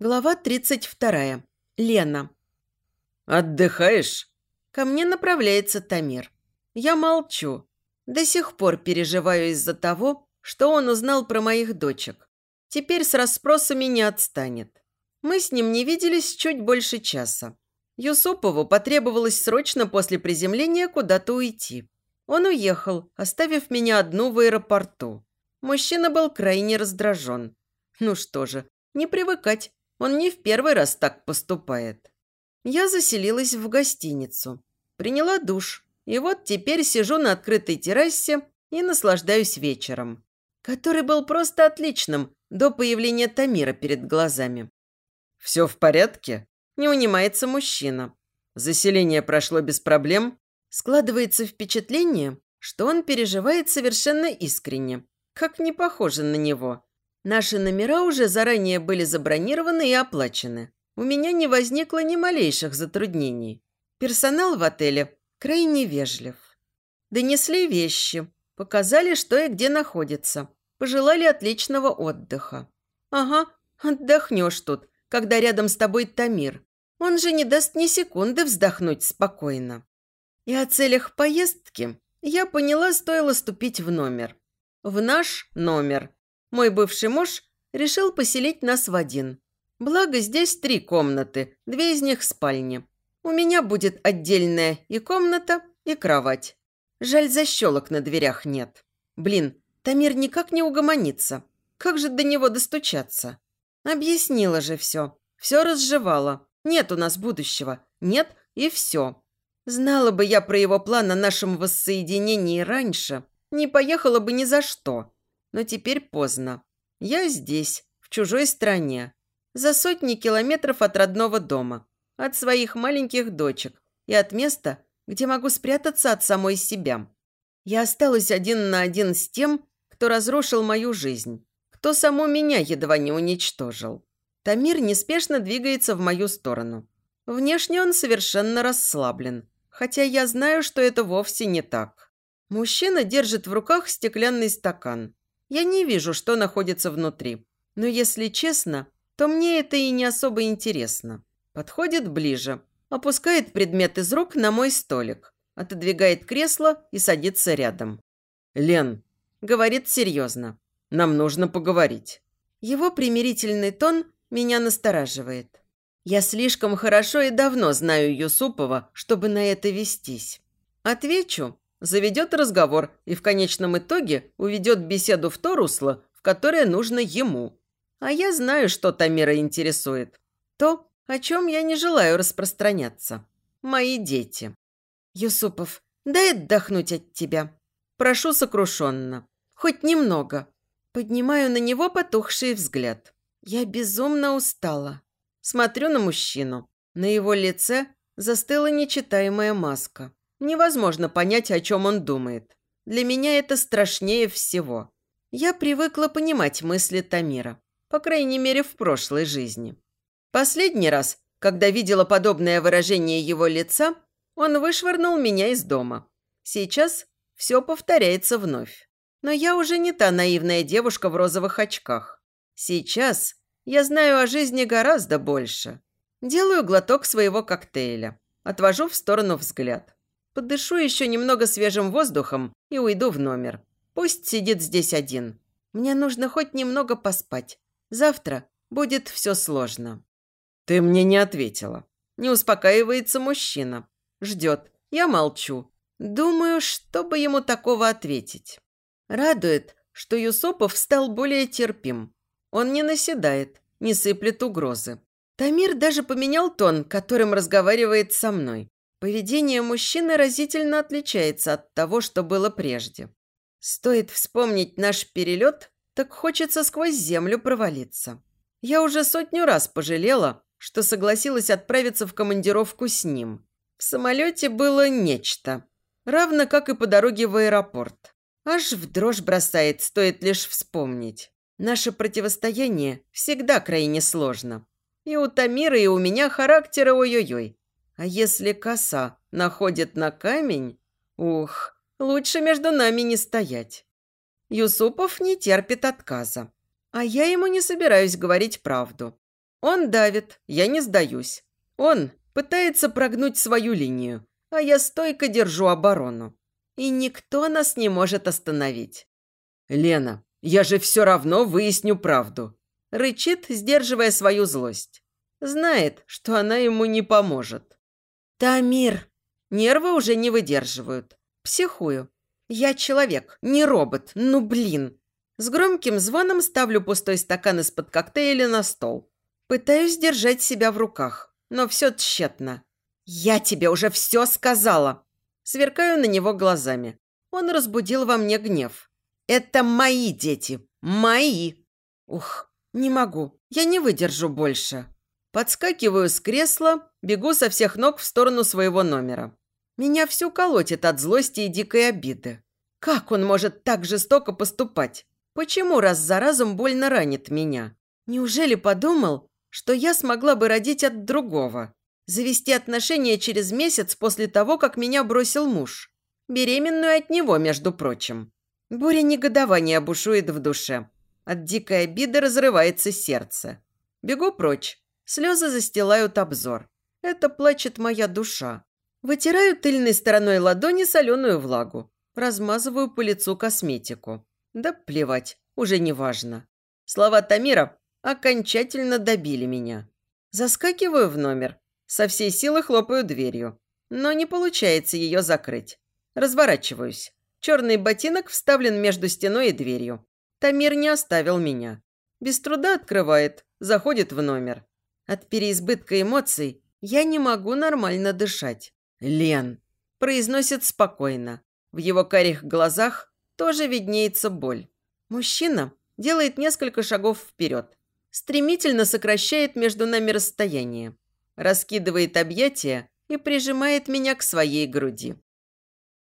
Глава 32. Лена. «Отдыхаешь?» Ко мне направляется Тамир. Я молчу. До сих пор переживаю из-за того, что он узнал про моих дочек. Теперь с расспросами не отстанет. Мы с ним не виделись чуть больше часа. Юсупову потребовалось срочно после приземления куда-то уйти. Он уехал, оставив меня одну в аэропорту. Мужчина был крайне раздражен. Ну что же, не привыкать он не в первый раз так поступает. Я заселилась в гостиницу, приняла душ, и вот теперь сижу на открытой террасе и наслаждаюсь вечером, который был просто отличным до появления Тамира перед глазами. «Все в порядке?» – не унимается мужчина. «Заселение прошло без проблем?» Складывается впечатление, что он переживает совершенно искренне, как не похоже на него. Наши номера уже заранее были забронированы и оплачены. У меня не возникло ни малейших затруднений. Персонал в отеле крайне вежлив. Донесли вещи, показали, что и где находится. Пожелали отличного отдыха. Ага, отдохнешь тут, когда рядом с тобой Тамир. Он же не даст ни секунды вздохнуть спокойно. И о целях поездки я поняла, стоило ступить в номер. В наш номер, мой бывший муж решил поселить нас в один. Благо, здесь три комнаты, две из них спальни. У меня будет отдельная и комната, и кровать. Жаль, защелок на дверях нет. Блин, Тамир никак не угомонится. Как же до него достучаться? Объяснила же все. Все разжевала. Нет у нас будущего. Нет и все. Знала бы я про его план о нашем воссоединении раньше, не поехала бы ни за что но теперь поздно. Я здесь, в чужой стране, за сотни километров от родного дома, от своих маленьких дочек и от места, где могу спрятаться от самой себя. Я осталась один на один с тем, кто разрушил мою жизнь, кто саму меня едва не уничтожил. Тамир неспешно двигается в мою сторону. Внешне он совершенно расслаблен, хотя я знаю, что это вовсе не так. Мужчина держит в руках стеклянный стакан. Я не вижу, что находится внутри. Но если честно, то мне это и не особо интересно. Подходит ближе, опускает предмет из рук на мой столик, отодвигает кресло и садится рядом. «Лен», — говорит серьезно, — «нам нужно поговорить». Его примирительный тон меня настораживает. Я слишком хорошо и давно знаю Юсупова, чтобы на это вестись. Отвечу, заведет разговор и в конечном итоге уведет беседу в то русло, в которое нужно ему. А я знаю, что Тамира интересует. То, о чем я не желаю распространяться. Мои дети. Юсупов, дай отдохнуть от тебя. Прошу сокрушенно. Хоть немного. Поднимаю на него потухший взгляд. Я безумно устала. Смотрю на мужчину. На его лице застыла нечитаемая маска. Невозможно понять, о чем он думает. Для меня это страшнее всего. Я привыкла понимать мысли Тамира. По крайней мере, в прошлой жизни. Последний раз, когда видела подобное выражение его лица, он вышвырнул меня из дома. Сейчас все повторяется вновь. Но я уже не та наивная девушка в розовых очках. Сейчас я знаю о жизни гораздо больше. Делаю глоток своего коктейля. Отвожу в сторону взгляд. Подышу еще немного свежим воздухом и уйду в номер. Пусть сидит здесь один. Мне нужно хоть немного поспать. Завтра будет все сложно. Ты мне не ответила. Не успокаивается мужчина. Ждет. Я молчу. Думаю, чтобы ему такого ответить. Радует, что Юсупов стал более терпим. Он не наседает, не сыплет угрозы. Тамир даже поменял тон, которым разговаривает со мной. Поведение мужчины разительно отличается от того, что было прежде. Стоит вспомнить наш перелет, так хочется сквозь землю провалиться. Я уже сотню раз пожалела, что согласилась отправиться в командировку с ним. В самолете было нечто, равно как и по дороге в аэропорт. Аж в дрожь бросает, стоит лишь вспомнить. Наше противостояние всегда крайне сложно. И у Тамира, и у меня характеры ой-ой-ой. А если коса находит на камень, ух, лучше между нами не стоять. Юсупов не терпит отказа. А я ему не собираюсь говорить правду. Он давит, я не сдаюсь. Он пытается прогнуть свою линию, а я стойко держу оборону. И никто нас не может остановить. «Лена, я же все равно выясню правду», – рычит, сдерживая свою злость. Знает, что она ему не поможет. «Тамир!» Нервы уже не выдерживают. Психую. Я человек, не робот. Ну, блин. С громким звоном ставлю пустой стакан из-под коктейля на стол. Пытаюсь держать себя в руках, но все тщетно. «Я тебе уже все сказала!» Сверкаю на него глазами. Он разбудил во мне гнев. «Это мои дети! Мои!» «Ух, не могу. Я не выдержу больше». Подскакиваю с кресла, бегу со всех ног в сторону своего номера. Меня всю колотит от злости и дикой обиды. Как он может так жестоко поступать? Почему раз за разом больно ранит меня? Неужели подумал, что я смогла бы родить от другого? Завести отношения через месяц после того, как меня бросил муж? Беременную от него, между прочим. Буря негодования бушует в душе. От дикой обиды разрывается сердце. Бегу прочь. Слезы застилают обзор. Это плачет моя душа. Вытираю тыльной стороной ладони соленую влагу. Размазываю по лицу косметику. Да плевать, уже не важно. Слова Тамира окончательно добили меня. Заскакиваю в номер. Со всей силы хлопаю дверью. Но не получается ее закрыть. Разворачиваюсь. Черный ботинок вставлен между стеной и дверью. Тамир не оставил меня. Без труда открывает, заходит в номер. От переизбытка эмоций я не могу нормально дышать. «Лен!» – произносит спокойно. В его карих глазах тоже виднеется боль. Мужчина делает несколько шагов вперед. Стремительно сокращает между нами расстояние. Раскидывает объятия и прижимает меня к своей груди.